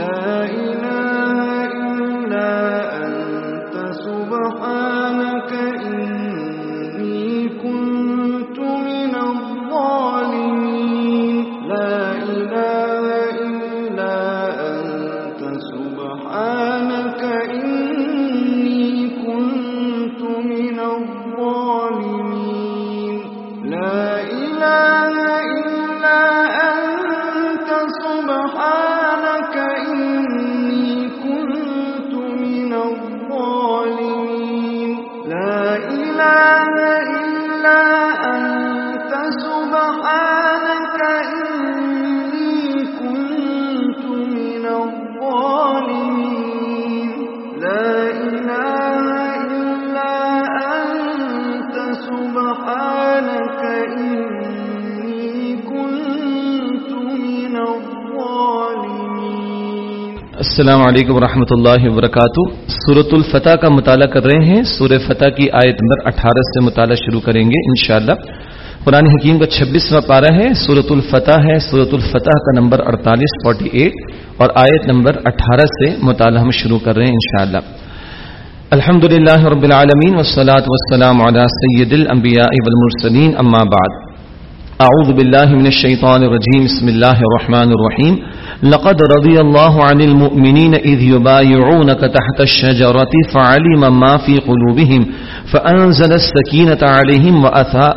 لا السلام علیکم ورحمۃ اللہ وبرکاتہ۔ سورت الفتح کا مطالعہ کر رہے ہیں۔ سورہ فتح کی آیت نمبر اٹھارہ سے مطالعہ شروع کریں گے انشاءاللہ۔ قرآن حکیم کا چھبیسواں پارہ ہے۔ سورت الفتح ہے۔ سورت الفتح کا نمبر اڑتالیس فورٹی ایٹ اور آیت نمبر اٹھارہ سے مطالعہ ہم شروع کر رہے ہیں انشاءاللہ۔ الحمد للہ رب العالمین والصلاة والسلام على سید الانبیاء والمرسلین، اما بعد۔ اعوذ باللہ من الشیطان الرجیم بسم اللہ الرحمن الرحیم لقد رضی اللہ عن المؤمنین اذ یبایعونک تحت الشجرة فعلم ما في قلوبهم، فأنزل السكينة عليهم وأثا-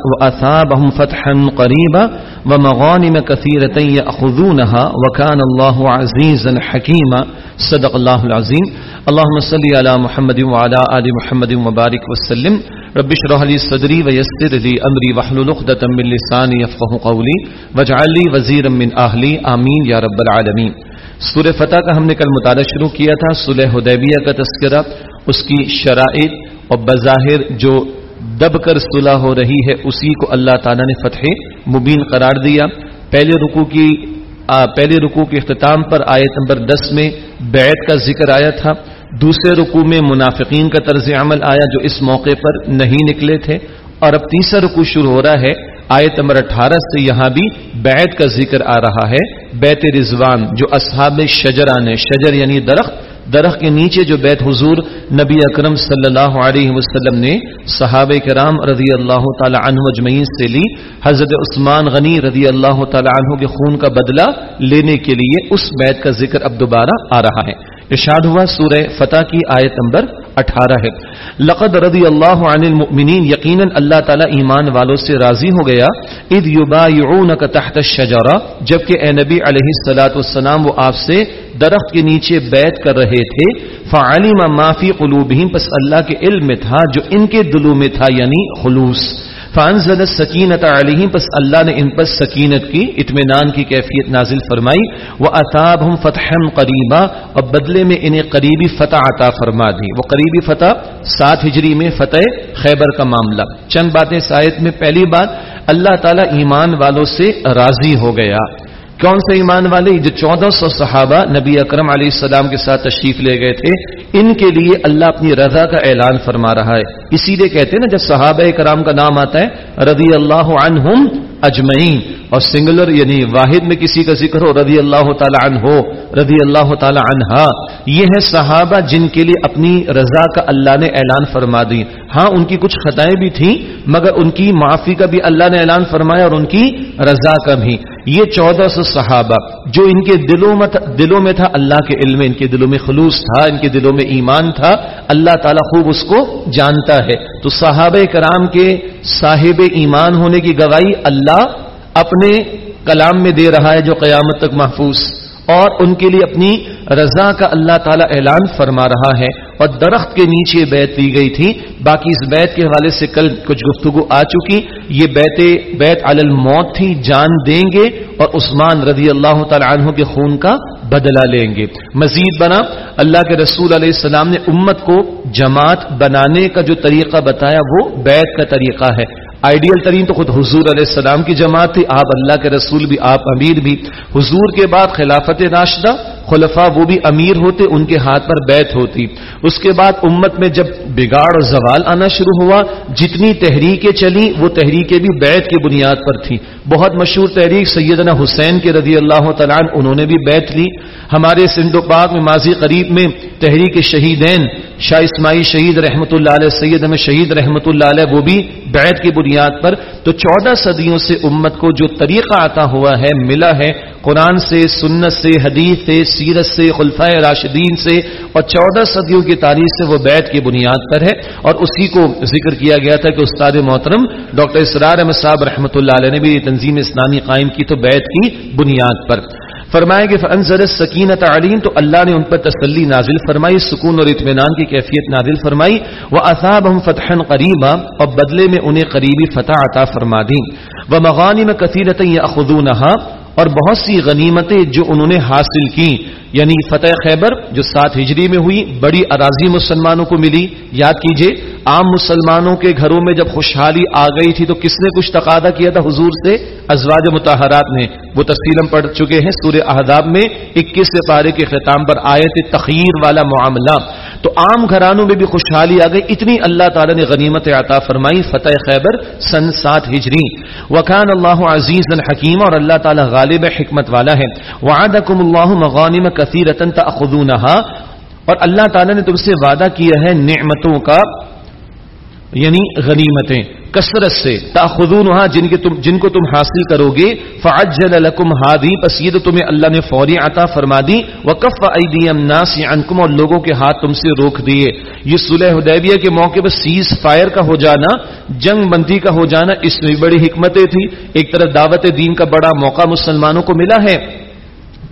فتحا قريبا ومغانم كثيرة يأخذونها، وكان الله عزيزا حكيما. صدق الله العظيم. اللهم صل على محمد وعلى آل محمد وبارك وسلم. رب اشرح لي صدري ويسر لي أمري واحلل عقدة من لساني يفقهوا قولي واجعل لي وزيرا من أهلي. آمين يا رب العالمين. سورہ فتح کا ہم نے کل مطالعہ شروع کیا تھا صلح حدیبیہ کا تذکرہ، اس کی شرائط اور بظاہر جو دب کر صلح ہو رہی ہے، اسی کو اللہ تعالیٰ نے فتح مبین قرار دیا۔ پہلے رکوع کی پہلے رکوع کے اختتام پر آیت نمبر دس میں بیعت کا ذکر آیا تھا۔ دوسرے رکوع میں منافقین کا طرز عمل آیا جو اس موقع پر نہیں نکلے تھے اور اب تیسرا رکوع شروع ہو رہا ہے۔ آیت نمبر اٹھارہ سے یہاں بھی بیعت کا ذکر آ رہا ہے۔ بیت رضوان جو اصحاب شجران ہے شجر یعنی درخت درخت کے نیچے جو بیت حضور نبی اکرم صلی اللہ علیہ وسلم نے صحابہ کرام رضی اللہ تعالی عنہ اجمعین سے لی۔ حضرت عثمان غنی رضی اللہ تعالی عنہ کے خون کا بدلہ لینے کے لیے اس بیت کا ذکر اب دوبارہ آ رہا ہے۔ ارشاد ہوا سورہ فتح کی آیت نمبر اٹھارہ ہے۔ لقد رضی اللہ عن المؤمنین، یقیناً اللہ تعالی ایمان والوں سے راضی ہو گیا۔ اذ یبایعونک تحت الشجرہ جبکہ اے نبی علیہ الصلات والسلام، وہ آپ سے درخت کے نیچے بیت کر رہے تھے۔ فعلم ما فی قلوبہم پس اللہ کے علم میں تھا جو ان کے دلوں میں تھا یعنی خلوص۔ فانزل السکینت علیہم، پس اللہ نے ان پر سکینت کی، اطمینان کی کیفیت نازل فرمائی وہ اطابہم فتحا قریبا اور بدلے میں انہیں قریبی فتح عطا فرما دی۔ وہ قریبی فتح سات ہجری میں فتح خیبر کا معاملہ۔ چند باتیں سائد میں، پہلی بات، اللہ تعالی ایمان والوں سے راضی ہو گیا۔ کون سے ایمان والے جو چودہ سو صحابہ نبی اکرم علیہ السلام کے ساتھ تشریف لے گئے تھے، ان کے لیے اللہ اپنی رضا کا اعلان فرما رہا ہے۔ اسی لیے کہتے ہیں نا، جب صحابہ کرام کا نام آتا ہے، رضی اللہ عنہم اجمعین۔ اور سنگولر یعنی واحد میں کسی کا ذکر ہو، رضی اللہ تعالی عنہ ہو رضی اللہ تعالی عنہا۔ یہ ہے صحابہ جن کے لیے اپنی رضا کا اللہ نے اعلان فرما دی۔ ہاں ان کی کچھ خطائیں بھی تھیں، مگر ان کی معافی کا بھی اللہ نے اعلان فرمایا اور ان کی رضا کا بھی۔ یہ چودہ سو صحابہ، جو ان کے دلوں میں دلوں میں تھا اللہ کے علم، ان کے دلوں میں خلوص تھا، ان کے دلوں میں ایمان تھا، اللہ تعالیٰ خوب اس کو جانتا ہے۔ تو صحابہ کرام کے صاحب ایمان ہونے کی گواہی اللہ اپنے کلام میں دے رہا ہے جو قیامت تک محفوظ، اور ان کے لیے اپنی رضا کا اللہ تعالیٰ اعلان فرما رہا ہے۔ اور درخت کے نیچے بیت دی گئی تھی۔ باقی اس بیت کے حوالے سے کل کچھ گفتگو آ چکی۔ یہ بیت بیت علی الموت تھی، جان دیں گے اور عثمان رضی اللہ تعالی عنہ کے خون کا بدلہ لیں گے۔ مزید بنا، اللہ کے رسول علیہ السلام نے امت کو جماعت بنانے کا جو طریقہ بتایا، وہ بیت کا طریقہ ہے۔ آئیڈیل ترین تو خود حضور علیہ السلام کی جماعت تھی، آپ اللہ کے رسول بھی، آپ امیر بھی۔ حضور کے بعد خلافت راشدہ خلفا وہ بھی امیر ہوتے، ان کے ہاتھ پر بیت ہوتی۔ اس کے بعد امت میں جب بگاڑ اور زوال آنا شروع ہوا، جتنی تحریکیں چلی وہ تحریکیں بھی بیت کی بنیاد پر تھی بہت مشہور تحریک سیدنا حسین کے رضی اللہ تعالیٰ انہوں نے بھی بیت لی۔ ہمارے سندھ و پاک میں ماضی قریب میں تحریک شہیدین، شاہ اسماعیل شہید رحمۃ اللہ علیہ، سید میں شہید رحمۃ اللہ علیہ، وہ بھی بیت کی بنیاد پر تو چودہ صدیوں سے امت کو جو طریقہ آتا ہوا ہے، ملا ہے قرآن سے، سنت سے، حدیث سے، سیرت سے خلفۂ راشدین سے اور چودہ صدیوں کی تاریخ سے وہ بیت کی بنیاد پر ہے اور اسی کو ذکر کیا گیا تھا کہ استاد محترم ڈاکٹر اسرار احمد صاحب رحمۃ اللہ علیہ نے بھی تنظیم اسلامی قائم کی تو بیت کی بنیاد پر۔ فرمائے کہ فنزر سکینت علیم تو اللہ نے ان پر تسلی نازل فرمائی، سکون اور اطمینان کی کیفیت نازل فرمائی۔ وہ اصاب ہم فتح قریبا اور بدلے میں انہیں قریبی فتح عطا فرما دی وہ مغانی میں کثیرت یا اور بہت سی غنیمتیں جو انہوں نے حاصل کی یعنی فتح خیبر، جو سات ہجری میں ہوئی، بڑی اراضی مسلمانوں کو ملی، یاد کیجیے۔ عام مسلمانوں کے گھروں میں جب خوشحالی آ گئی تھی تو کس نے کچھ تقاضا کیا تھا حضور سے؟ ازواج متحرات نے۔ وہ تفصیل ہم پڑھ چکے ہیں سورہ احداب میں اکیس پارے کے خطام پر آئے تھے تخیر والا معاملہ۔ تو عام گھرانوں میں بھی خوشحالی آ گئی۔ اتنی اللہ تعالیٰ نے غنیمت عطا فرمائی۔ فتح خیبر سن سات ہجری۔ وکان اللہ عزیز الحکیم اور اللہ تعالیٰ غالب حکمت والا ہے۔ وعدکم اللہ مغانم کثیرتا تأخذونها اور اللہ تعالیٰ نے تم سے وعدہ کیا ہے نعمتوں کا۔ یعنی غنیمتیں، کثرت سے تاخذون جن کے تم جن کو تم حاصل کرو گے فعجل لکم ہادی، پس یہ تو تمہیں اللہ نے فوری عطا فرما دی، وکف ایدی الناس عنکم، اور لوگوں کے ہاتھ تم سے روک دیے۔ یہ صلح حدیبیہ کے موقع پر سیز فائر کا ہو جانا، جنگ بندی کا ہو جانا، اس میں بڑی حکمتیں تھی ایک طرف دعوت دین کا بڑا موقع مسلمانوں کو ملا ہے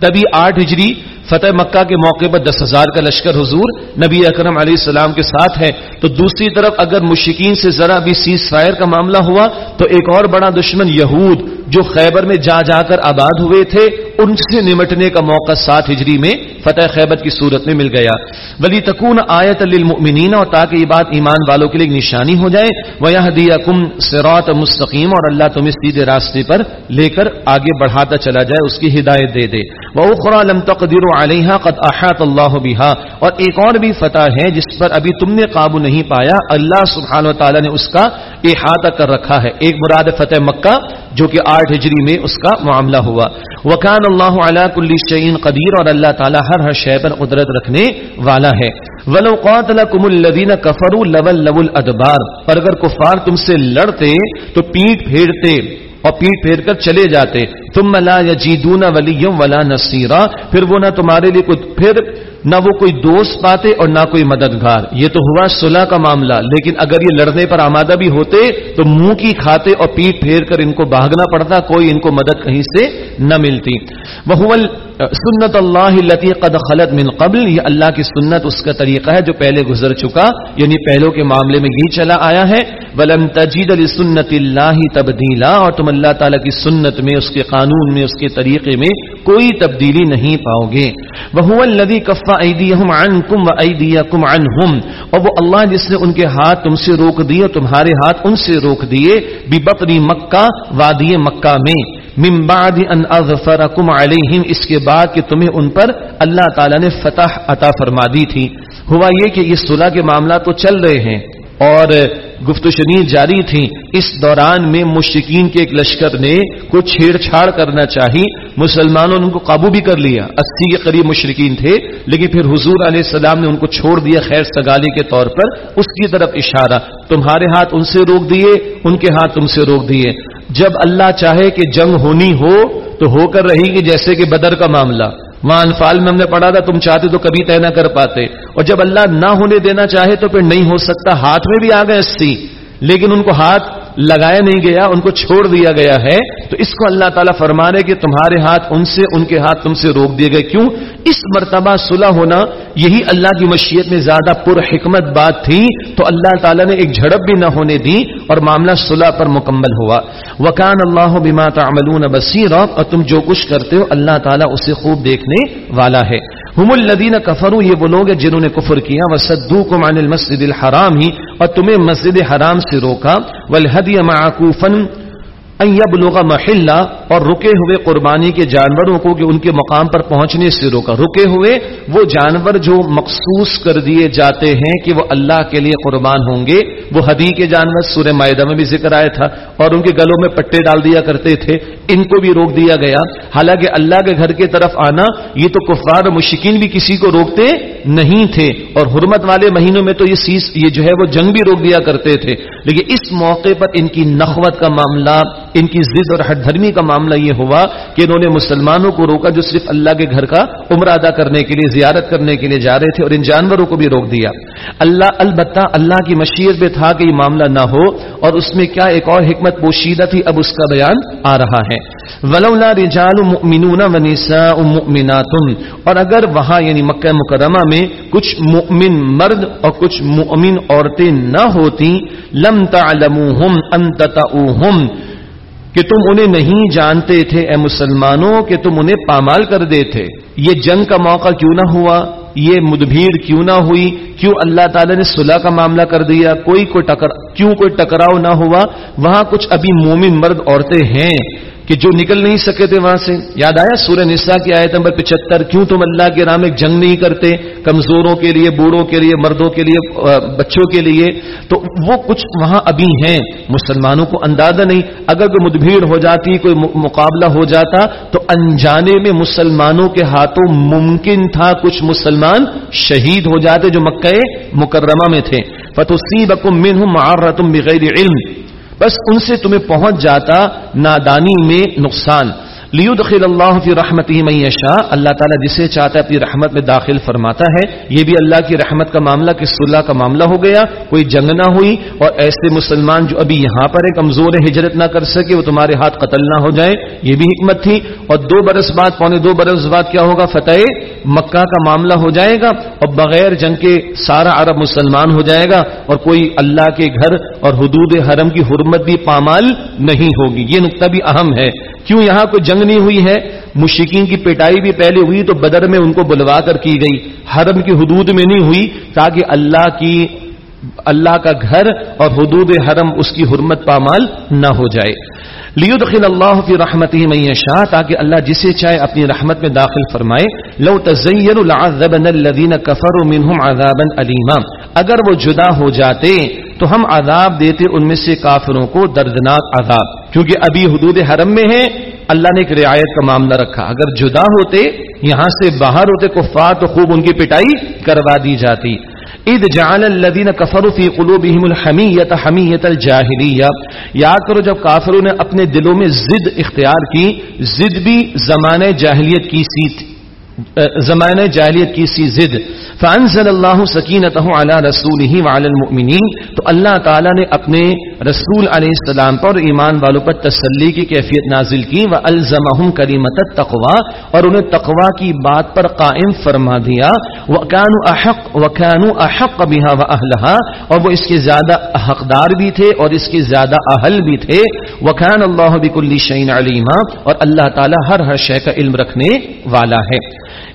تبھی آٹھ ہجری فتح مکہ کے موقع پر دس ہزار کا لشکر حضور نبی اکرم علیہ السلام کے ساتھ ہے تو دوسری طرف اگر مشکین سے ذرا بھی سیز فائر کا معاملہ ہوا تو ایک اور بڑا دشمن یہود جو خیبر میں جا جا کر آباد ہوئے تھے، ان سے نمٹنے کا موقع سات ہجری میں فتح خیبر کی صورت میں مل گیا۔ ولی تکون آیت للمؤمنین اور تاکہ یہ بات ایمان والوں کے لیے نشانی ہو جائے وہ دیا کم سرات مستقیم اور اللہ تمہیں سیدھے راستے پر لے کر آگے بڑھاتا چلا جائے، اس کی ہدایت دے دے۔ وہ اخرا لم تقدر علیہ قد احاط اللہ بہا اور ایک اور بھی فتح ہے، جس پر ابھی تم نے قابو نہیں پایا، اللہ سبحانہ و تعالیٰ نے اس کا احاطہ کر رکھا ہے۔ ایک مراد فتح مکہ جو کہ آٹھ ہجری میں اس کا معاملہ ہوا۔ وکان اللہ علیہ کل شعین قدیر اور اللہ تعالیٰ ہر ہر شے پر قدرت رکھنے والا ہے۔ ولو قاتلکم الذین کفروا ادبار پر اگر کفار تم سے لڑتے تو پیٹ پھیرتے اور پیٹ پھیر کر چلے جاتے۔ تم لا یجیدون ولیم ولا نصیرا، پھر وہ نہ تمہارے لیے کچھ پھر نہ وہ کوئی دوست پاتے اور نہ کوئی مددگار۔ یہ تو ہوا صلح کا معاملہ، لیکن اگر یہ لڑنے پر آمادہ بھی ہوتے تو منہ کی کھاتے اور پیٹ پھیر کر ان کو بھاگنا پڑتا، کوئی ان کو مدد کہیں سے نہ ملتی۔ وہ سنت اللہ لتی قد خلط من قبل، یہ اللہ کی سنت اس کا طریقہ ہے جو پہلے گزر چکا یعنی پہلوں کے معاملے میں یہ چلا آیا ہے۔ ولم تجید علی سنت اللہ تبدیلا، اور تم اللہ تعالیٰ کی سنت میں اس کے قانون قانون میں اس کے طریقے میں کوئی تبدیلی نہیں پاؤ گے۔ وہ الذي كف ايديهم عنكم وايديكم عنهم۔ اور وہ اللہ جس نے ان کے ہاتھ تم سے روک دیے اور تمہارے ہاتھ ان سے روک دیے۔ ببطن مکہ، وادی مکہ میں۔ من بعد ان اظفركم عليهم۔ اس کے بعد کہ تمہیں ان پر اللہ تعالی نے فتح عطا فرما دی تھی۔ ہوا یہ کہ یہ صلح کے معاملات تو چل رہے ہیں۔ اور گفت و شنید جاری تھی۔ اس دوران میں مشکین کے ایک لشکر نے کچھ چھیڑ چھاڑ کرنا چاہی۔ مسلمانوں نے ان کو قابو بھی کر لیا۔ اسی کے قریب مشرقین تھے، لیکن پھر حضور علیہ السلام نے ان کو چھوڑ دیا خیر سگالی کے طور پر۔ اس کی طرف اشارہ، تمہارے ہاتھ ان سے روک دیے، ان کے ہاتھ تم سے روک دیے۔ جب اللہ چاہے کہ جنگ ہونی ہو، تو ہو کر رہی گی جیسے کہ بدر کا معاملہ۔ وہاں انفال میں ہم نے پڑھا تھا، تم چاہتے تو کبھی طے نہ کر پاتے۔ اور جب اللہ نہ ہونے دینا چاہے تو پھر نہیں ہو سکتا۔ ہاتھ میں بھی آ گئے اسی، لیکن ان کو ہاتھ لگایا نہیں گیا، ان کو چھوڑ دیا گیا ہے۔ تو اس کو اللہ تعالیٰ فرما رہے کہ تمہارے ہاتھ ان سے، ان کے ہاتھ تم سے روک دیے گئے۔ کیوں؟ اس مرتبہ صلح ہونا یہی اللہ کی مشیت میں زیادہ پر حکمت بات تھی۔ تو اللہ تعالیٰ نے ایک جھڑپ بھی نہ ہونے دی اور معاملہ صلح پر مکمل ہوا۔ وکان اللہ بما تعملون بصیر اور تم جو کچھ کرتے ہو، اللہ تعالیٰ اسے خوب دیکھنے والا ہے۔ ہم الدین کفرو یہ وہ لوگ ہیں جنہوں نے کفر کیا۔ وہ سدو کو مان المسد الحرام۔ ہی اور تمہیں مسجد حرام سے روکا ولحدی معقوفن یبلغ محلہ اور رکے ہوئے قربانی کے جانوروں کو کہ ان کے مقام پر پہنچنے سے روکا۔ رکے ہوئے وہ جانور جو مخصوص کر دیے جاتے ہیں کہ وہ اللہ کے لیے قربان ہوں گے۔ وہ حدی کے جانور سورہ معدہ میں بھی ذکر آیا تھا اور ان کے گلوں میں پٹے ڈال دیا کرتے تھے۔ ان کو بھی روک دیا گیا۔ حالانکہ اللہ کے گھر کی طرف آنا، یہ تو کفار و مشکین بھی کسی کو روکتے نہیں تھے۔ اور حرمت والے مہینوں میں تو یہ سیس، یہ جو ہے وہ جنگ بھی روک دیا کرتے تھے۔ لیکن اس موقع پر ان کی نخوت کا معاملہ، ان کی ضد اور ہٹ دھرمی کا معاملہ معاملہ یہ ہوا کہ انہوں نے مسلمانوں کو روکا جو صرف اللہ کے گھر کا عمر ادا کرنے کے لیے، زیارت کرنے کے لیے جا رہے تھے اور ان جانوروں کو بھی روک دیا۔ اللہ، البتہ اللہ کی مشیت میں تھا کہ یہ معاملہ نہ ہو اور اس میں کیا ایک اور حکمت پوشیدہ تھی، اب اس کا بیان آ رہا ہے۔ ولولا رجال مؤمنون ونساء مؤمنات۔ اور اگر وہاں یعنی مکہ مکرمہ میں کچھ مؤمن مرد اور کچھ مؤمن عورتیں نہ ہوتی لم تعلموہم ان تتعوہم کہ تم انہیں نہیں جانتے تھے اے مسلمانوں، کہ تم انہیں پامال کر دیتے یہ جنگ کا موقع کیوں نہ ہوا؟ یہ مدبھیڑ کیوں نہ ہوئی؟ کیوں اللہ تعالیٰ نے صلح کا معاملہ کر دیا؟ کوئی کوئی ٹکر کیوں کوئی ٹکراؤ نہ ہوا؟ وہاں کچھ ابھی مومن مرد عورتیں ہیں۔ کہ جو نکل نہیں سکے تھے وہاں سے۔ یاد آیا سورہ نساء کی آیت نمبر پچہتر؟ کیوں تم اللہ کے نام ایک جنگ نہیں کرتے؟ کمزوروں کے لیے، بوڑھوں کے لیے، مردوں کے لیے بچوں کے لیے۔ تو وہ کچھ وہاں ابھی ہیں۔ مسلمانوں کو اندازہ نہیں۔ اگر کوئی مدبھیڑ ہو جاتی، کوئی مقابلہ ہو جاتا، تو انجانے میں مسلمانوں کے ہاتھوں ممکن تھا کچھ مسلمان شہید ہو جاتے جو مکہ مکرمہ میں تھے۔ فتح بکم من ہوں بغیر علم۔ بس ان سے تمہیں پہنچ جاتا نادانی میں نقصان۔ لیدخل اللہ فی رحمتی من یشاء اللہ تعالیٰ جسے چاہتا ہے اپنی رحمت میں داخل فرماتا ہے۔ یہ بھی اللہ کی رحمت کا معاملہ کہ صلح کا معاملہ ہو گیا؟ کوئی جنگ نہ ہوئی اور ایسے مسلمان جو ابھی یہاں پر ہے کمزور ہجرت نہ کر سکے، وہ تمہارے ہاتھ قتل نہ ہو جائے۔ یہ بھی حکمت تھی۔ اور دو برس بعد، پونے دو برس بعد کیا ہوگا؟ فتح مکہ کا معاملہ ہو جائے گا اور بغیر جنگ کے سارا عرب مسلمان ہو جائے گا۔ اور کوئی اللہ کے گھر اور حدود حرم کی حرمت بھی پامال نہیں ہوگی۔ یہ نقطہ بھی اہم ہے۔ کیوں یہاں کوئی جنگ نہیں ہوئی ہے۔ مشکین کی پیٹائی بھی پہلے ہوئی تو بدر میں ان کو بلوا کر کی گئی۔ حرم کی حدود میں نہیں ہوئی تاکہ اللہ کی اللہ کا گھر اور حدود حرم اس کی حرمت پامال نہ ہو جائے۔ لیدخل اللہ فی رحمتی من یشاء تاکہ اللہ جسے چاہے اپنی رحمت میں داخل فرمائے۔ لو تزین لعذبن الذین کفروا منهم عذابا علیما اگر وہ جدا ہو جاتے تو ہم عذاب دیتے ان میں سے کافروں کو دردناک عذاب۔ کیونکہ ابھی حدود حرم میں ہیں۔ اللہ نے ایک رعایت کا معاملہ رکھا۔ اگر جدا ہوتے، یہاں سے باہر ہوتے، کفار تو خوب ان کی پٹائی کروا دی جاتی۔ اذ جعل الذين كفروا في قلوبهم الحميه حميه الجاهليه یاد کرو، جب کافروں نے اپنے دلوں میں ضد اختیار کی، ضد بھی زمانے جاہلیت کی سی تھی زمانہ جاہلیت کی سی ضد۔ فانزل اللہ سکینتہ علی رسولہ وعلی المؤمنین، تو اللہ تعالی نے اپنے رسول علیہ السلام پر ایمان والوں پر تسلی کی کیفیت نازل کی والزمہم کلمۃ التقوی اور انہیں تقوی کی بات پر قائم فرما دیا۔ وکانوا احق وکانوا احق بها واهلها اور وہ اس کے زیادہ حقدار بھی تھے اور اس کے زیادہ اہل بھی تھے۔ وکان اللہ بكل شیء علیما اور اللہ تعالی ہر ہر شے کا علم رکھنے والا ہے۔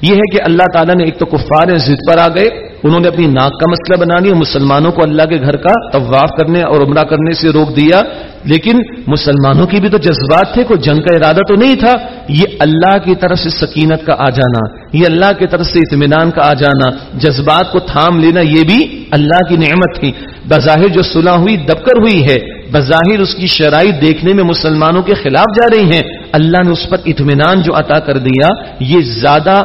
یہ ہے کہ اللہ تعالیٰ نے ایک تو کفار ضد پر آ گئے، انہوں نے اپنی ناک کا مسئلہ بنا لیا، مسلمانوں کو اللہ کے گھر کا طواف کرنے اور عمرہ کرنے سے روک دیا۔ لیکن مسلمانوں کی بھی تو جذبات تھے، کوئی جنگ کا ارادہ تو نہیں تھا۔ یہ اللہ کی طرف سے سکینت کا آ جانا، یہ اللہ کی طرف سے اطمینان کا آ جانا، جذبات کو تھام لینا، یہ بھی اللہ کی نعمت تھی۔ بظاہر جو صلح ہوئی، دبکر ہوئی ہے۔ بظاہر اس کی شرائط دیکھنے میں مسلمانوں کے خلاف جا رہی ہیں۔ اللہ نے اس پر اطمینان جو عطا کر دیا، یہ زیادہ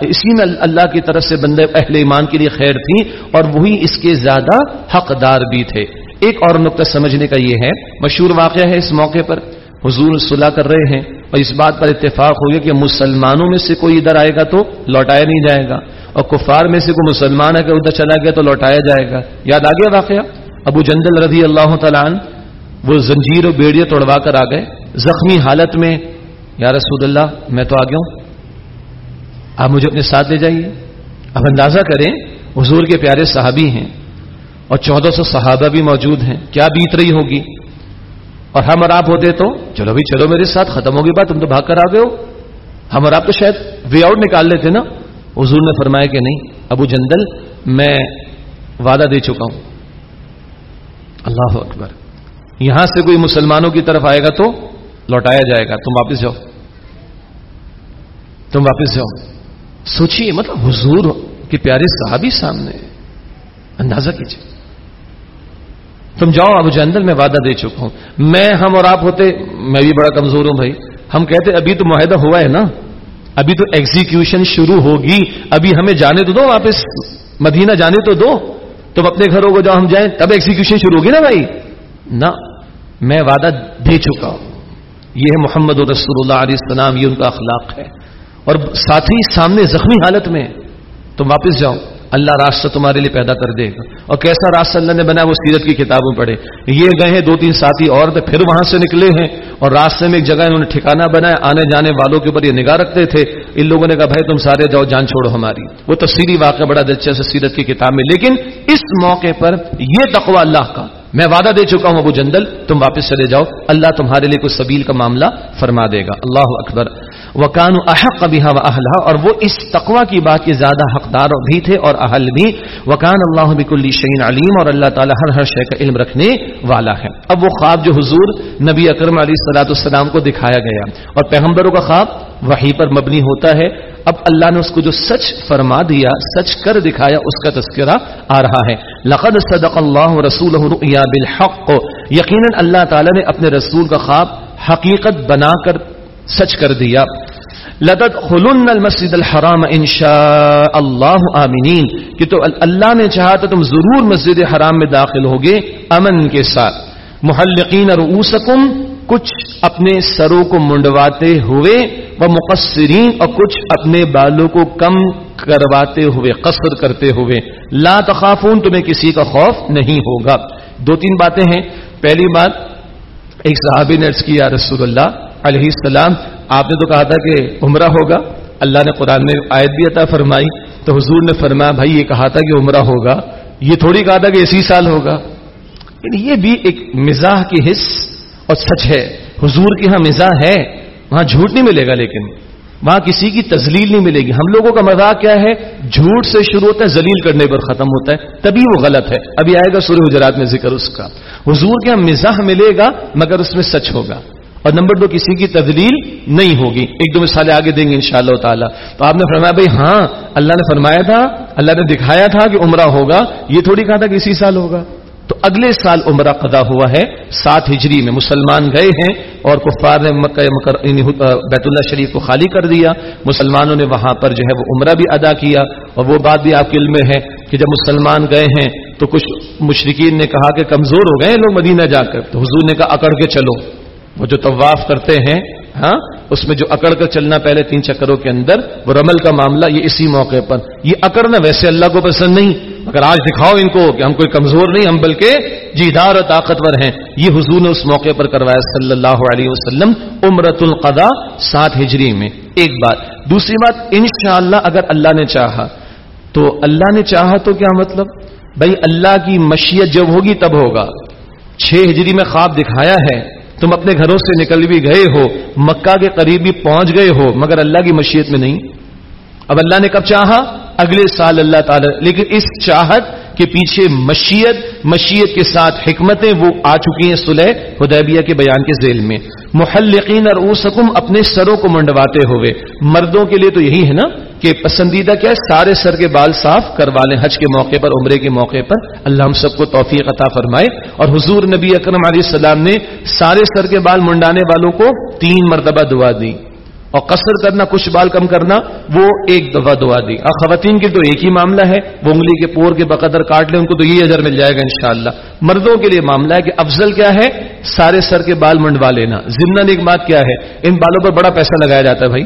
اسی میں اللہ کی طرف سے بندے اہل ایمان کے لیے خیر تھی اور وہی اس کے زیادہ حقدار بھی تھے۔ ایک اور نقطہ سمجھنے کا یہ ہے، مشہور واقعہ ہے اس موقع پر حضور صلاح کر رہے ہیں اور اس بات پر اتفاق ہو گیا کہ مسلمانوں میں سے کوئی ادھر آئے گا تو لوٹایا نہیں جائے گا۔ اور کفار میں سے کوئی مسلمان ہے کہ ادھر چلا گیا تو لوٹایا جائے گا۔ یاد آ گیا واقعہ؟ ابو جندل رضی اللہ تعالیٰ وہ زنجیر و بیڑیاں توڑوا کر آ گئے۔ زخمی حالت میں، یا رسول اللہ، میں تو آ گیا ہوں۔ آپ مجھے اپنے ساتھ لے جائیے۔ اب اندازہ کریں، حضور کے پیارے صحابی ہیں اور چودہ سو صحابہ بھی موجود ہیں۔ کیا بیت رہی ہوگی؟ اور ہم اور آپ ہوتے تو؟ چلو بھی چلو میرے ساتھ، ختم ہوگی بات، تم تو بھاگ کر آ گئے ہو۔ ہم اور آپ تو شاید وے آؤٹ نکال لیتے نا؟ حضور نے فرمایا کہ نہیں، ابو جندل، میں وعدہ دے چکا ہوں۔ اللہ اکبر۔ یہاں سے کوئی مسلمانوں کی طرف آئے گا تو لوٹایا جائے گا، تم واپس جاؤ۔ تم واپس جاؤ۔ سوچیے مطلب حضور کے پیارے صحابی سامنے اندازہ کیجیے تم جاؤ، ابو جندل میں وعدہ دے چکا ہوں۔ میں، ہم اور آپ ہوتے، میں بھی بڑا کمزور ہوں بھائی۔ ہم کہتے، ابھی تو معاہدہ ہوا ہے نا۔ ابھی تو ایگزیکیوشن شروع ہوگی۔ ابھی ہمیں جانے تو دو واپس۔ مدینہ جانے تو دو۔ تم اپنے گھروں کو جاؤ، ہم جائیں۔ تب ایگزیکیوشن شروع ہوگی نا بھائی۔ نہ میں وعدہ دے چکا ہوں۔ یہ ہے محمد رسول اللہ علیہ السلام، یہ ان کا اخلاق ہے۔ اور ساتھ ہی سامنے زخمی حالت میں تم واپس جاؤ۔ اللہ راستہ تمہارے لیے پیدا کر دے گا۔ اور کیسا راستہ اللہ نے بنا وہ سیرت کی کتابوں پڑھے۔ یہ گئے ہیں دو تین ساتھی اور پھر وہاں سے نکلے ہیں۔ اور راستے میں ایک جگہ انہوں نے ٹھکانا بنایا۔ آنے جانے والوں کے اوپر یہ نگاہ رکھتے تھے۔ ان لوگوں نے کہا، بھائی تم سارے جاؤ، جان چھوڑو ہماری۔ وہ تفصیلی واقعہ بڑا دلچسپ سیرت کی کتاب میں۔ لیکن اس موقع پر یہ تقوی اللہ کا۔ میں وعدہ دے چکا ہوں ابو جندل، تم واپس چلے جاؤ۔ اللہ تمہارے لیے کچھ سبیل کا معاملہ فرما دے گا۔ اللہ اکبر۔ وکان احق بھی و اہلہ اور وہ اس تقوا کی بات کے زیادہ حقدار بھی تھے اور اہل بھی۔ وکان اللہ بک الشین علیم، اور اللہ تعالیٰ ہر ہر شے کا علم رکھنے والا ہے۔ اب وہ خواب جو حضور نبی اکرم علیہ السلاۃ السلام کو دکھایا گیا، اور پیغمبروں کا خواب وہی پر مبنی ہوتا ہے۔ اب اللہ نے اس کو جو سچ فرما دیا، سچ کر دکھایا، اس کا تذکرہ آ رہا ہے۔ لقد صدق اللہ رسول بالحق۔ یقیناً اللہ تعالیٰ نے اپنے رسول کا خواب حقیقت بنا کر سچ کر دیا۔ لدت خلن المسجد الحرام ان شاء اللہ آمینین۔ کہ تو اللہ نے چاہا تو تم ضرور مسجد حرام میں داخل ہوگے، امن کے ساتھ۔ محلقین رؤوسکم کچھ اپنے سروں کو منڈواتے ہوئے وہ مقصرین اور کچھ اپنے بالوں کو کم کرواتے ہوئے، قصر کرتے ہوئے۔ لا تخافون، تمہیں کسی کا خوف نہیں ہوگا۔ دو تین باتیں ہیں۔ پہلی بات، ایک صحابی نے عرض کیا رسول اللہ علیہ السلام، آپ نے تو کہا تھا کہ عمرہ ہوگا۔ اللہ نے قرآن میں آیت بھی عطا فرمائی۔ تو حضور نے فرمایا، بھائی، یہ کہا تھا کہ عمرہ ہوگا۔ یہ تھوڑی کہا تھا کہ اسی سال ہوگا۔ یعنی یہ بھی ایک مزاح کی حص اور سچ ہے، حضور کی ہاں مزاح ہے، وہاں جھوٹ نہیں ملے گا لیکن، وہاں کسی کی تزلیل نہیں ملے گی۔ ہم لوگوں کا مزاق کیا ہے؟ جھوٹ سے شروع ہوتا ہے زلیل کرنے پر ختم ہوتا ہے۔ تبھی وہ غلط ہے۔ ابھی آئے گا سورہ حجرات میں ذکر اس کا۔ حضور کے مزاح ملے گا، مگر اس میں سچ ہوگا۔ اور نمبر دو، کسی کی تدلیل نہیں ہوگی۔ ایک دو مثالیں آگے دیں گے ان شاء اللہ تعالیٰ۔ تو آپ نے فرمایا، بھائی ہاں اللہ نے فرمایا تھا، اللہ نے دکھایا تھا کہ عمرہ ہوگا۔ یہ تھوڑی کہا تھا کہ اسی سال ہوگا۔ تو اگلے سال عمرہ قضا ہوا ہے، سات ہجری میں مسلمان گئے ہیں اور کفار نے مکہ یعنی بیت اللہ شریف کو خالی کر دیا۔ مسلمانوں نے وہاں پر جو ہے وہ عمرہ بھی ادا کیا اور وہ بات بھی آپ کے علم میں ہے کہ جب مسلمان گئے ہیں تو کچھ مشرقین نے کہا کہ کمزور ہو گئے لوگ مدینہ جا کر۔ تو حضور نے کہا، اکڑ کے چلو۔ وہ جو طواف کرتے ہیں ہاں؟ اس میں جو اکڑ کر چلنا پہلے تین چکروں کے اندر، وہ رمل کا معاملہ یہ اسی موقع پر۔ یہ اکڑنا ویسے اللہ کو پسند نہیں۔ مگر آج دکھاؤ ان کو کہ ہم کوئی کمزور نہیں، ہم بلکہ جیدار اور طاقتور ہیں۔ یہ حضور نے اس موقع پر کروایا صلی اللہ علیہ وسلم امرت القضا سات ہجری میں۔ ایک بات۔ دوسری بات، انشاءاللہ اگر اللہ نے چاہا، تو اللہ نے چاہا تو کیا مطلب؟ بھائی اللہ کی مشیت جب ہوگی تب ہوگا۔ چھ ہجری میں خواب دکھایا ہے۔ تم اپنے گھروں سے نکل بھی گئے ہو، مکہ کے قریب بھی پہنچ گئے ہو، مگر اللہ کی مشیت میں نہیں۔ اب اللہ نے کب چاہا؟ اگلے سال اللہ تعالی۔ لیکن اس چاہت کے پیچھے مشیت مشیت کے ساتھ حکمتیں وہ آ چکی ہیں سلح حدیبیہ کے بیان کے ذیل میں۔ محلقین اور اوسکم اپنے سروں کو منڈواتے ہوئے۔ مردوں کے لیے تو یہی ہے نا؟ کہ پسندیدہ کیا ہے؟ سارے سر کے بال صاف کروا لیں حج کے موقع پر، عمرے کے موقع پر۔ اللہ ہم سب کو توفیق عطا فرمائے۔ اور حضور نبی اکرم علیہ السلام نے سارے سر کے بال منڈانے والوں کو تین مرتبہ دعا دی۔ اور قصر کرنا، کچھ بال کم کرنا، وہ ایک دفعہ دعا دی۔ اور خواتین کے تو ایک ہی معاملہ ہے، وہ انگلی کے پور کے بقدر کاٹ لیں، ان کو تو یہ اجر مل جائے گا انشاءاللہ۔ مردوں کے لیے معاملہ ہے کہ افضل کیا ہے؟ سارے سر کے بال منڈوا لینا۔ ضمن ایک بات کیا ہے؟ ان بالوں پر بڑا پیسہ لگایا جاتا ہے بھائی۔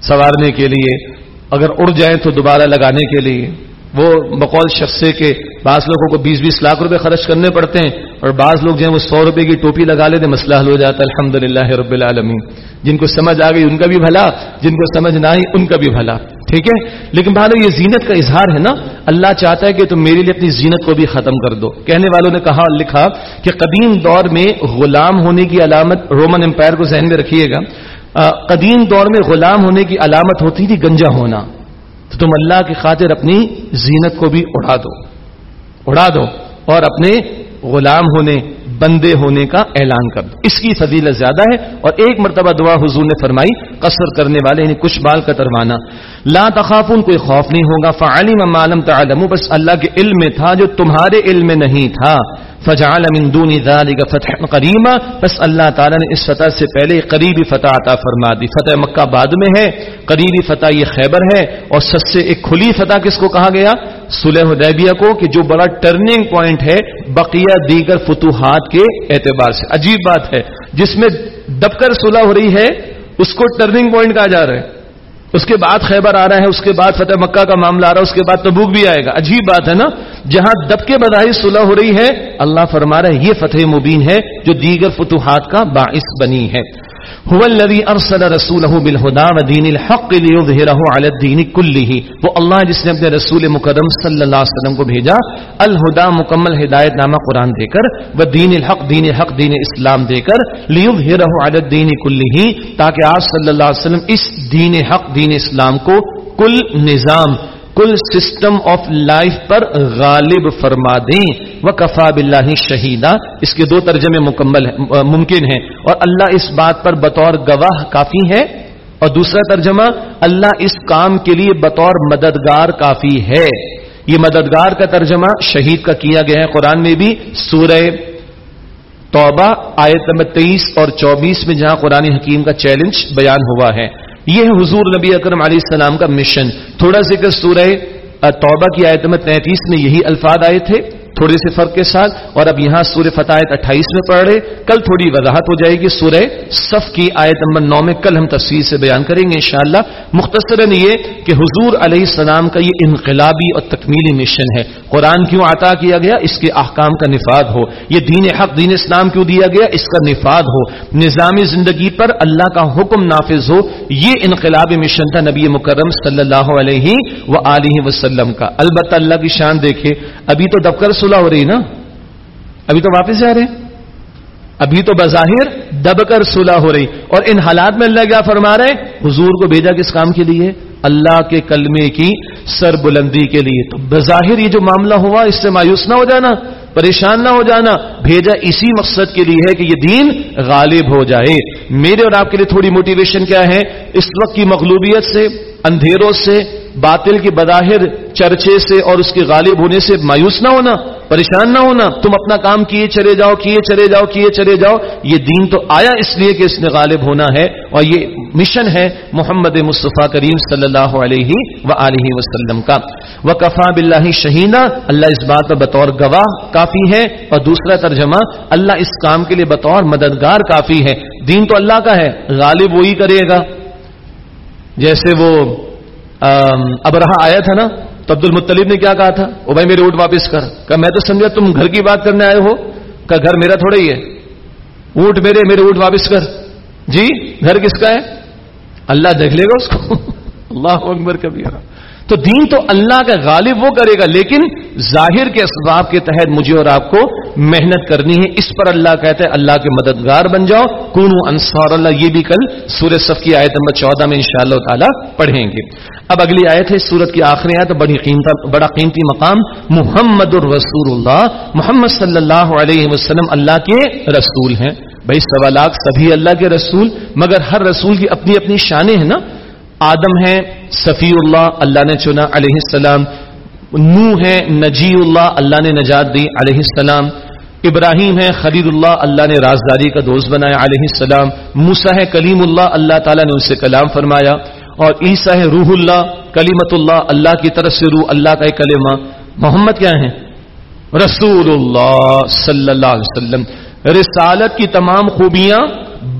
سوارنے کے لیے اگر اڑ جائیں تو دوبارہ لگانے کے لیے۔ وہ بقول شخص کے بعض لوگوں کو بیس بیس لاکھ روپے خرچ کرنے پڑتے ہیں اور بعض لوگ جو ہیں وہ سو روپے کی ٹوپی لگا لیتے مسئلہ حل ہو جاتا ہے۔ الحمد للہ رب العالمین۔ جن کو سمجھ آ گئی ان کا بھی بھلا، جن کو سمجھ نہ آئی ان کا بھی بھلا۔ ٹھیک ہے؟ لیکن بھالو یہ زینت کا اظہار ہے نا۔ اللہ چاہتا ہے کہ تم میرے لیے اپنی زینت کو بھی ختم کر دو۔ کہنے والوں نے کہا لکھا کہ قدیم دور میں غلام ہونے کی علامت رومن امپائر کو ذہن میں رکھیے گا۔ قدیم دور میں غلام ہونے کی علامت ہوتی تھی گنجا ہونا۔ تو تم اللہ کی خاطر اپنی زینت کو بھی اڑا دو۔ اڑا دو اور اپنے غلام ہونے، بندے ہونے کا اعلان کر دو۔ اس کی فضیلت زیادہ ہے اور ایک مرتبہ دعا حضور نے فرمائی، قصر کرنے والے یعنی کچھ بال کا تروانا لا تخافون، کوئی خوف نہیں ہوگا۔ فعلم ما لم بس اللہ کے علم میں تھا جو تمہارے علم میں نہیں تھا۔ فجعل من دون ذلك فتح قریما بس اللہ تعالیٰ نے اس فتح سے پہلے قریبی فتح عطا فرما دی۔ فتح مکہ بعد میں ہے، قریبی فتح یہ خیبر ہے۔ اور سب سے ایک کھلی فتح کس کو کہا گیا؟ سلح حدیبیہ کو، کہ جو بڑا ٹرننگ پوائنٹ ہے بقیہ دیگر فتوحات کے اعتبار سے۔ عجیب بات ہے، جس میں دب کر صلح ہو رہی ہے، اس کو ٹرننگ پوائنٹ کہا جا رہا ہے۔ اس کے بعد خیبر آ رہا ہے، اس کے بعد فتح مکہ کا معاملہ آ رہا ہے، اس کے بعد تبوک بھی آئے گا۔ عجیب بات ہے نا؟ جہاں دب کے بدائی صلح ہو رہی ہے، اللہ فرما رہا ہے، یہ فتح مبین ہے جو دیگر فتوحات کا باعث بنی ہے۔ هو الذي ارسل رسوله بالهدى ودين الحق ليظهره على الدين كله. وہ اللہ جس نے اپنے رسول مکرم صلی اللہ علیہ وسلم کو بھیجا الہدا مکمل ہدایت نامہ قرآن دے کر و دین الحق، دین حق، دین اسلام دے کر لیظهره على الدين كله تاکہ آپ صلی اللہ علیہ وسلم اس دین حق، دین اسلام کو کل نظام کل سسٹم آف لائف پر غالب فرما دیں۔ وہ کفا بلّہ شہیدہ اس کے دو ترجمے مکمل ممکن ہیں۔ اور اللہ اس بات پر بطور گواہ کافی ہے۔ اور دوسرا ترجمہ، اللہ اس کام کے لیے بطور مددگار کافی ہے۔ یہ مددگار کا ترجمہ شہید کا کیا گیا ہے قرآن میں بھی۔ سورہ توبہ، آیت نمبر تیئیس اور چوبیس میں جہاں قرآن حکیم کا چیلنج بیان ہوا ہے۔ یہ ہے حضور نبی اکرم علیہ السلام کا مشن تھوڑا ذکر سورہ توبہ کی آیت میں تینتیس میں یہی الفاظ آئے تھے. تھوڑے سے فرق کے ساتھ اور اب یہاں سورہ فتح اٹھائیس میں پڑھ رہے کل تھوڑی وضاحت ہو جائے گی۔ سورہ صف کی آیت نمبر نو میں کل ہم تفصیل سے بیان کریں گے انشاءاللہ۔ مختصراً یہ کہ حضور علیہ السلام کا یہ انقلابی اور تکمیلی مشن ہے۔ قرآن کیوں عطا کیا گیا؟ اس کے احکام کا نفاذ ہو۔ یہ دین حق، دین اسلام کیوں دیا گیا؟ اس کا نفاذ ہو۔ نظامی زندگی پر اللہ کا حکم نافذ ہو۔ یہ انقلابی مشن تھا نبی مکرم صلی اللہ علیہ و وسلم کا۔ البتہ اللہ کی شان دیکھے، ابھی تو دبکر صلح ہو رہی نا؟ ابھی تو واپس جا رہے ابھی تو بظاہر دب کر صلح ہو رہی۔ اور ان حالات میں اللہ کیا فرما رہے حضور کو بھیجا کس کام کے لیے؟ اللہ کے کلمے کی سر بلندی کے لیے۔ تو بظاہر یہ جو معاملہ ہوا، اس سے مایوس نہ ہو جانا، پریشان نہ ہو جانا، بھیجا اسی مقصد کے لیے ہے کہ یہ دین غالب ہو جائے۔ میرے اور آپ کے لیے تھوڑی موٹیویشن کیا ہے؟ اس وقت کی مغلوبیت سے اندھیروں سے، باطل کی بظاہر چرچے سے اور اس کے غالب ہونے سے مایوس نہ ہونا، پریشان نہ ہونا، تم اپنا کام کیے چلے جاؤ، کیے چلے جاؤ، کیے چلے جاؤ، یہ دین تو آیا اس لیے کہ اس نے غالب ہونا ہے اور یہ مشن ہے محمد مصطفیٰ کریم صلی اللہ علیہ و وسلم کا۔ وہ کفا بلّہ شہینہ اللہ اس بات پر بطور گواہ کافی ہے۔ اور دوسرا ترجمہ، اللہ اس کام کے لیے بطور مددگار کافی ہے۔ دین تو اللہ کا ہے، غالب وہی کرے گا۔ جیسے وہ اب رہا آیا تھا نا، تو عبد المطلیب نے کیا کہا تھا؟ وہ بھائی میرے اونٹ واپس کر۔ کہا، میں تو سمجھا تم گھر کی بات کرنے آئے ہو۔ کہ گھر میرا تھوڑا ہی ہے۔ اونٹ میرے میرے اونٹ واپس کر۔ جی گھر کس کا ہے؟ اللہ دیکھ لے گا اس کو۔ اللہ اکبر کبھی تو دین تو اللہ کا غالب وہ کرے گا، لیکن ظاہر کے اسباب کے تحت مجھے اور آپ کو محنت کرنی ہے۔ اس پر اللہ کہتا ہے، اللہ کے مددگار بن جاؤ۔ کون انصار، اللہ یہ بھی کل سورہ صف کی آیت نمبر چودہ میں انشاءاللہ تعالی پڑھیں گے۔ اب اگلی آیت ہے سورت کی آخری آیت، بڑی قیمت، بڑا قیمتی مقام، محمد الرسول اللہ محمد صلی اللہ علیہ وسلم اللہ کے رسول ہیں۔ بھائی سوالات سبھی اللہ کے رسول، مگر ہر رسول کی اپنی اپنی شانیں ہیں نا۔ آدم ہے صفی اللہ اللہ نے چنا علیہ السلام نو ہے نجی اللہ اللہ نے نجات دی علیہ السلام، ابراہیم ہے خلید اللہ اللہ نے رازداری کا دوست بنایا علیہ السلام موسا ہے کلیم اللہ اللہ تعالیٰ نے اسے کلام فرمایا، اور عیسیٰ ہے روح اللہ کلیمت اللہ اللہ کی طرف سے روح اللہ کا کلمہ۔ محمد کیا ہے رسول اللہ صلی اللہ علیہ وسلم۔ رسالت کی تمام خوبیاں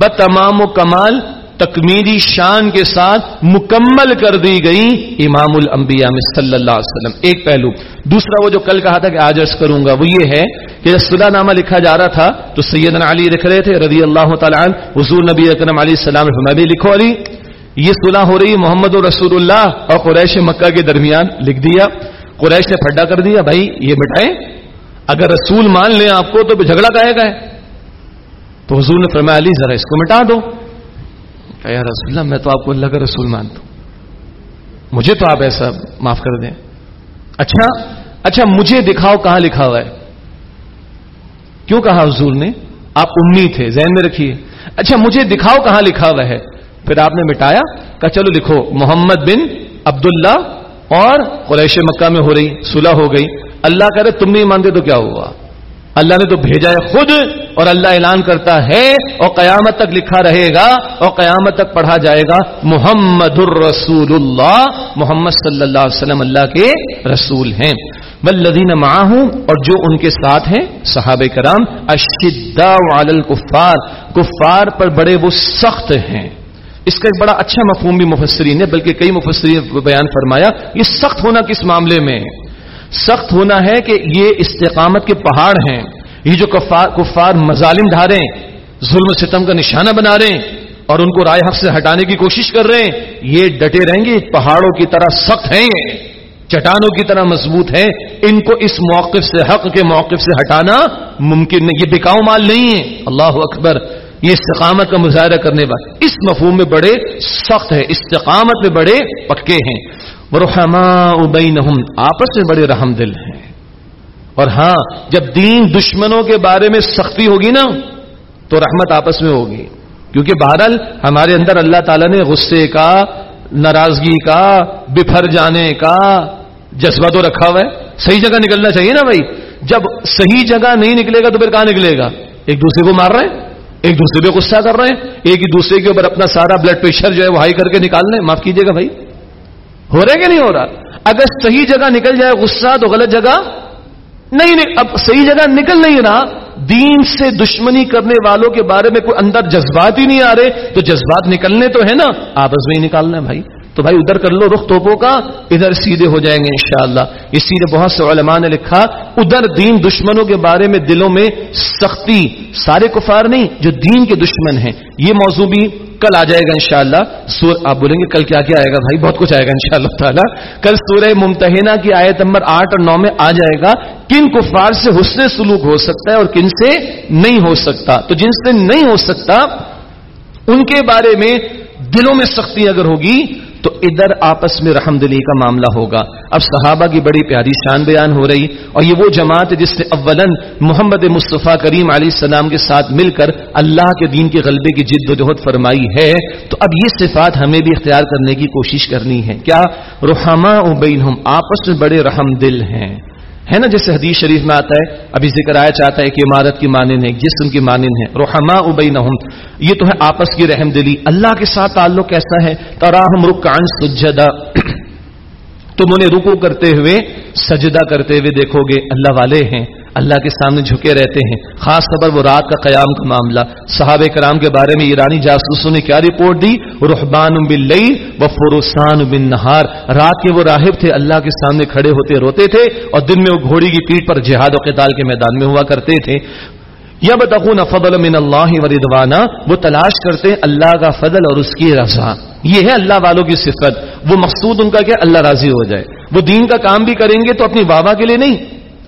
بتمام و کمال تکمیری شان کے ساتھ مکمل کر دی گئی امام الانبیاء میں صلی اللہ علیہ وسلم۔ ایک پہلو۔ دوسرا، وہ جو کل کہا تھا کہ آج ارض کروں گا، وہ یہ ہے کہ جب نامہ لکھا جا رہا تھا، تو سیدنا علی لکھ رہے تھے، رضی اللہ تعالیٰ حضور نبی اکرم علیہ السلام بھی لکھو علی، یہ صلاح ہو رہی محمد رسول اللہ اور قریش مکہ کے درمیان لکھ دیا۔ قریش نے پھڈا کر دیا، بھائی، یہ مٹائے اگر رسول مان لیں آپ کو تو جھگڑا کہے گا۔ تو حضور نے فرمایا، علی، ذرا اس کو مٹا دو۔ یا رسول اللہ، میں تو آپ کو اللہ کا رسول مانتا ہوں۔ مجھے تو آپ ایسا معاف کر دیں۔ اچھا اچھا مجھے دکھاؤ کہاں لکھا ہوا ہے۔ کیوں کہا حضور نے؟ آپ امی تھے، ذہن میں رکھیے۔ اچھا مجھے دکھاؤ کہاں لکھا ہوا ہے۔ پھر آپ نے مٹایا، کہا چلو لکھو، محمد بن عبداللہ اور قریش مکہ میں ہو رہی، صلح ہو گئی۔ اللہ کرے تم نہیں مانتے تو کیا ہوا؟ اللہ نے تو بھیجا ہے خود اور اللہ اعلان کرتا ہے اور قیامت تک لکھا رہے گا اور قیامت تک پڑھا جائے گا محمد الرسول اللہ، محمد صلی اللہ علیہ وسلم اللہ کے رسول ہیں۔ بلدین معاہوں اور جو ان کے ساتھ ہیں، صحابہ کرام اشدا الکفار، کفار پر بڑے وہ سخت ہیں۔ اس کا ایک بڑا اچھا مفہوم بھی مفسرین ہے بلکہ کئی مفسرین بیان فرمایا، یہ سخت ہونا کس معاملے میں؟ سخت ہونا ہے کہ یہ استقامت کے پہاڑ ہیں۔ یہ جو کفار کفار مظالم ڈھارے ظلم و ستم کا نشانہ بنا رہے ہیں اور ان کو رائے حق سے ہٹانے کی کوشش کر رہے ہیں، یہ ڈٹے رہیں گے، پہاڑوں کی طرح سخت ہیں۔ چٹانوں کی طرح مضبوط ہیں۔ ان کو اس موقف سے، حق کے موقف سے ہٹانا ممکن نہیں، یہ بکاؤ مال نہیں ہے۔ اللہ اکبر، یہ استقامت کا مظاہرہ کرنے والے۔ اس مفہوم میں بڑے سخت ہے استقامت میں بڑے پکے ہیں۔ رحما بینہم، آپس میں بڑے رحم دل ہیں۔ اور ہاں جب دین دشمنوں کے بارے میں سختی ہوگی نا، تو رحمت آپس میں ہوگی۔ کیونکہ بہرحال ہمارے اندر اللہ تعالیٰ نے غصے کا، ناراضگی کا بفر جانے کا جذبہ تو رکھا ہوا ہے۔ صحیح جگہ نکلنا چاہیے نا بھائی۔ جب صحیح جگہ نہیں نکلے گا تو پھر کہاں نکلے گا؟ ایک دوسرے کو مار رہے ہیں، ایک دوسرے پہ غصہ کر رہے ہیں، ایک ہی دوسرے کے اوپر اپنا سارا بلڈ پریشر جو ہے وہ ہائی کر کے نکال لیں۔ معاف کیجیے گا بھائی۔ ہو رہا ہے کہ نہیں ہو رہا؟ اگر صحیح جگہ نکل جائے غصہ تو غلط جگہ نہیں نہیں اب صحیح جگہ نکل نہیں رہا، دین سے دشمنی کرنے والوں کے بارے میں کوئی اندر جذبات ہی نہیں آ رہے، تو جذبات نکلنے تو ہے نا؟ آپس میں ہی نکالنا ہے بھائی۔ تو بھائی ادھر کر لو رخ توپوں کا، ادھر سیدھے ہو جائیں گے انشاءاللہ۔ اسی لیے بہت سے علماء نے لکھا، ادھر دین دشمنوں کے بارے میں دلوں میں سختی، سارے کفار نہیں، جو دین کے دشمن ہیں۔ یہ موضوع بھی کل آ جائے گا انشاءاللہ۔ سور آپ بولیں گے کل کیا کیا آئے گا؟ بھائی، بہت کچھ آئے گا انشاءاللہ تعالی۔ کل سورہ ممتحنہ کی آیت نمبر آٹھ اور نو میں آ جائے گا۔ کن کفار سے حسن سلوک ہو سکتا ہے اور کن سے نہیں ہو سکتا؟ تو جن سے نہیں ہو سکتا، ان کے بارے میں دلوں میں سختی اگر ہوگی تو ادھر آپس میں رحم دلی کا معاملہ ہوگا۔ اب صحابہ کی بڑی پیاری شان بیان ہو رہی، اور یہ وہ جماعت ہے جس نے اولن محمد مصطفیٰ کریم علیہ السلام کے ساتھ مل کر اللہ کے دین کے غلبے کی جد و جہد فرمائی ہے۔ تو اب یہ صفات ہمیں بھی اختیار کرنے کی کوشش کرنی ہے کیا رحما بینہم آپس میں بڑے رحم دل ہیں؟ ہے نا جیسے حدیث شریف میں آتا ہے، ابھی ذکر آیا چاہتا ہے کہ عمارت کی مانند ہے جسم کی مانند ہے روحما ابئی یہ تو ہے آپس کی رحم دلی۔ اللہ کے ساتھ تعلق کیسا ہے؟ تراہم رکان سجدہ۔ تم انہیں رکو کرتے ہوئے، سجدہ کرتے ہوئے دیکھو گے، اللہ والے ہیں۔ اللہ کے سامنے جھکے رہتے ہیں۔ خاص طور پر وہ رات کا قیام کا معاملہ۔ صحابہ کرام کے بارے میں ایرانی جاسوسوں نے کیا رپورٹ دی؟ رحبان بن لئی و فروسان بن نہار رات کے وہ راہب تھے، اللہ کے سامنے کھڑے ہوتے روتے تھے اور دن میں وہ گھوڑی کی پیٹ پر جہاد و قتال کے میدان میں ہوا کرتے تھے۔ یا بتخون فضل من اللہ و وہ تلاش کرتے ہیں اللہ کا فضل اور اس کی رضا۔ یہ ہے اللہ والوں کی صفت۔ وہ مقصود ان کا کیا اللہ راضی ہو جائے۔ وہ دین کا کام بھی کریں گے تو اپنی بابا کے لیے نہیں۔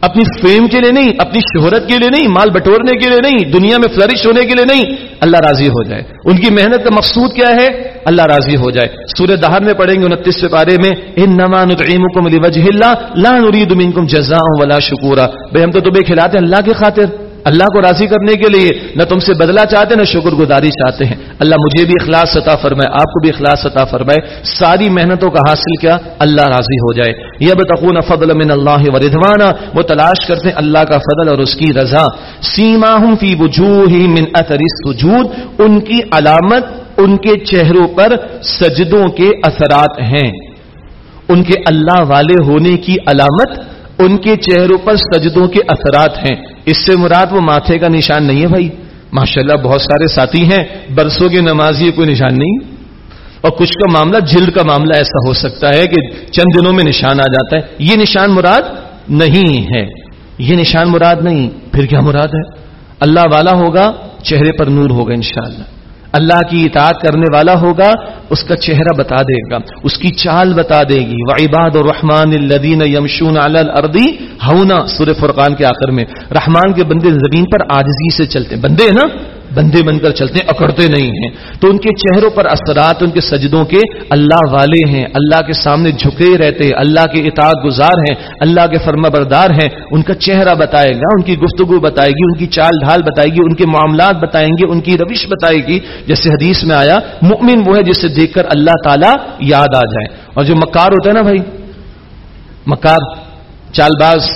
اپنی فیم کے لیے نہیں، اپنی شہرت کے لیے نہیں، مال بٹورنے کے لیے نہیں، دنیا میں فلرش ہونے کے لیے نہیں، اللہ راضی ہو جائے۔ ان کی محنت کا مقصود کیا ہے؟ اللہ راضی ہو جائے۔ سورہ دہر میں پڑھیں گے انتیس پارے میں ان وجہ اللہ، لا نريد منكم جزاء ولا شکورا۔ بھائی، ہم تو تمہیں کھلاتے ہیں اللہ کی خاطر۔ اللہ کو راضی کرنے کے لیے نہ تم سے بدلا چاہتے نہ شکر گزاری چاہتے ہیں۔ اللہ مجھے بھی اخلاص عطا فرمائے، آپ کو بھی اخلاص عطا فرمائے۔ ساری محنتوں کا حاصل کیا اللہ راضی ہو جائے۔ یہ بتقون فضل من اللہ و ردوانا وہ تلاش کرتے ہیں اللہ کا فضل اور اس کی رضا۔ سیما فی وجوہ من اثر سجود ان کی علامت ان کے چہروں پر سجدوں کے اثرات ہیں۔ ان کے اللہ والے ہونے کی علامت ان کے چہروں پر سجدوں کے اثرات ہیں۔ اس سے مراد وہ ماتھے کا نشان نہیں ہے بھائی۔ ماشاءاللہ بہت سارے ساتھی ہیں، برسوں کے نمازی کوئی نشان نہیں۔ اور کچھ کا معاملہ جلد کا معاملہ ایسا ہو سکتا ہے کہ چند دنوں میں نشان آ جاتا ہے۔ یہ نشان مراد نہیں ہے۔ یہ نشان مراد نہیں، پھر کیا مراد ہے؟ اللہ والا ہوگا، چہرے پر نور ہوگا انشاءاللہ۔ اللہ کی اطاعت کرنے والا ہوگا، اس کا چہرہ بتا دے گا، اس کی چال بتا دے گی۔ وعباد الرحمن الدین یمشون علی الارضی ہونا سور فرقان کے آخر میں۔ رحمان کے بندے زمین پر آجزی سے چلتے ہیں۔ بندے ہیں نا؟ بندے بن کر چلتے ہیں، اکڑتے نہیں ہیں۔ تو ان کے چہروں پر اثرات، ان کے سجدوں کے اللہ والے ہیں۔ اللہ کے سامنے جھکے رہتے ہیں۔ اللہ کے اطاعت گزار ہیں۔ اللہ کے فرما بردار ہیں۔ ان کا چہرہ بتائے گا، ان کی گفتگو بتائے گی، ان کی چال ڈھال بتائے گی، ان کے معاملات بتائیں گے، ان کی روش بتائے گی۔ جیسے حدیث میں آیا مؤمن وہ ہے جسے دیکھ کر اللہ تعالیٰ یاد آ جائے۔ اور جو مکار ہوتا ہے نا بھائی، مکار چال باز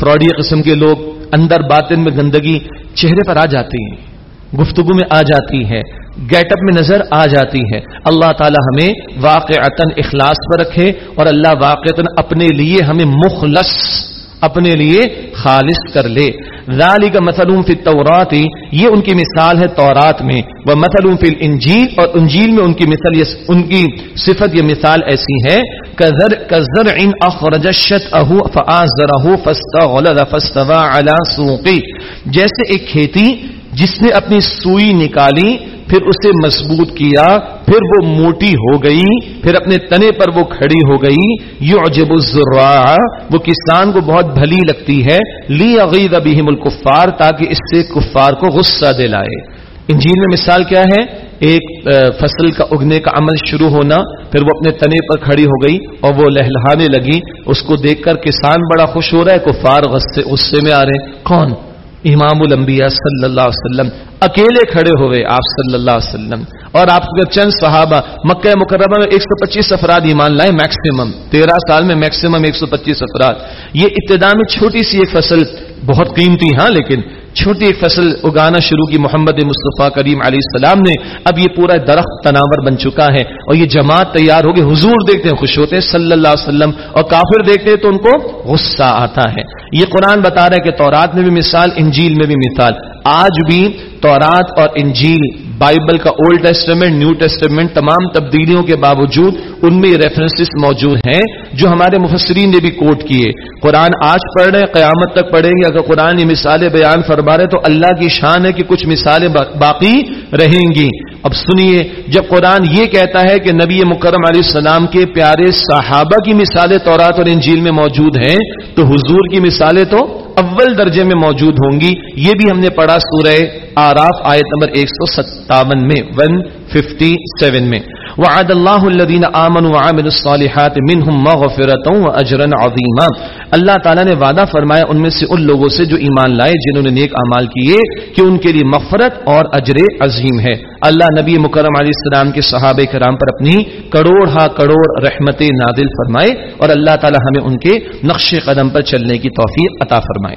فراڈی قسم کے لوگ، اندر باطن میں گندگی، چہرے پر آ جاتی ہیں۔ گفتگو میں آ جاتی ہے گیٹ اپ میں نظر آ جاتی ہے۔ اللہ تعالی ہمیں واقع اخلاص پر رکھے اور اللہ واقع اپنے لیے ہمیں مخلص، اپنے لیے خالص کر لے۔ ذالک کا مسلوم فی تورات یہ ان کی مثال ہے تورات میں۔ وہ مسلوم فی انجیل اور انجیل میں ان کی مثل یہ ان کی صفت یہ مثال ایسی ہے۔ کزر ان اخرج اہو فآزرہ فاستغلظ فاستوى على سوقی جیسے ایک کھیتی جس نے اپنی سوئی نکالی، پھر اسے مضبوط کیا، پھر وہ موٹی ہو گئی، پھر اپنے تنے پر وہ کھڑی ہو گئی۔ یو عجب وہ کسان کو بہت بھلی لگتی ہے۔ لی عقید ابیم الکفار، تاکہ اس سے کفار کو غصہ دلائے۔ انجین میں مثال کیا ہے؟ ایک فصل کا اگنے کا عمل شروع ہونا، پھر وہ اپنے تنے پر کھڑی ہو گئی اور وہ لہلہانے لگی۔ اس کو دیکھ کر کسان بڑا خوش ہو رہا ہے، کفار غصے میں آ رہے ہیں۔ کون؟ امام الانبیاء صلی اللہ علیہ وسلم اکیلے کھڑے ہوئے آپ صلی اللہ علیہ وسلم اور آپ کے چند صحابہ مکہ مکرمہ میں ایک سو پچیس افراد ایمان لائے میکسیمم تیرہ سال میں میکسیمم ایک سو پچیس افراد۔ یہ ابتدا میں چھوٹی سی ایک فصل بہت قیمتی ہاں لیکن چھوٹی ایک فصل اگانا شروع کی محمد مصطفیٰ کریم علیہ السلام نے، اب یہ پورا درخت تناور بن چکا ہے اور یہ جماعت تیار ہو گئی حضور دیکھتے ہیں، خوش ہوتے ہیں، صلی اللہ علیہ وسلم۔ اور کافر دیکھتے ہیں تو ان کو غصہ آتا ہے۔ یہ قرآن بتا رہا ہے کہ تورات میں بھی مثال، انجیل میں بھی مثال۔ آج بھی تورات اور انجیل، بائبل کا اولڈ ٹیسٹمنٹ نیو ٹیسٹمنٹ تمام تبدیلیوں کے باوجود ان میں ریفرنسز موجود ہیں جو ہمارے مفسرین نے بھی کوٹ کیے۔ قرآن آج پڑھ رہے ہیں، قیامت تک پڑھیں گے۔ اگر قرآن یہ مثالیں بیان فرما رہے تو اللہ کی شان ہے کہ کچھ مثالیں باقی رہیں گی۔ اب سنیے، جب قرآن یہ کہتا ہے کہ نبی مکرم علیہ السلام کے پیارے صحابہ کی مثالیں تورات اور انجیل میں موجود ہیں، تو حضور کی مثالیں تو اول درجے میں موجود ہوں گی۔ یہ بھی ہم نے پڑھا سورہ آراف آیت نمبر ایک سو ستاون میں، ون ففٹی سیون میں۔ وعد اللہ الذین آمنوا وعملوا الصالحات منہم مغفرتا واجرا عظیما۔ اللہ تعالی نے وعدہ فرمایا ان میں سے ان لوگوں سے جو ایمان لائے جنہوں نے نیک اعمال کیے کہ ان کے لیے مغفرت اور اجر عظیم ہے۔ اللہ نبی مکرم علیہ السلام کے صحابہ کرام پر اپنی کروڑ ہا کروڑ رحمت نادل فرمائے اور اللہ تعالی ہمیں ان کے نقش قدم پر چلنے کی توفیق عطا فرمائے۔